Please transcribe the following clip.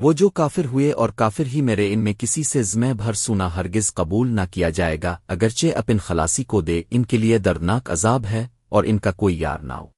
وہ جو کافر ہوئے اور کافر ہی میرے ان میں کسی سے زمہ بھر سونا ہرگز قبول نہ کیا جائے گا، اگرچہ اپن خلاصی کو دے، ان کے لیے دردناک عذاب ہے اور ان کا کوئی یار نہ ہو۔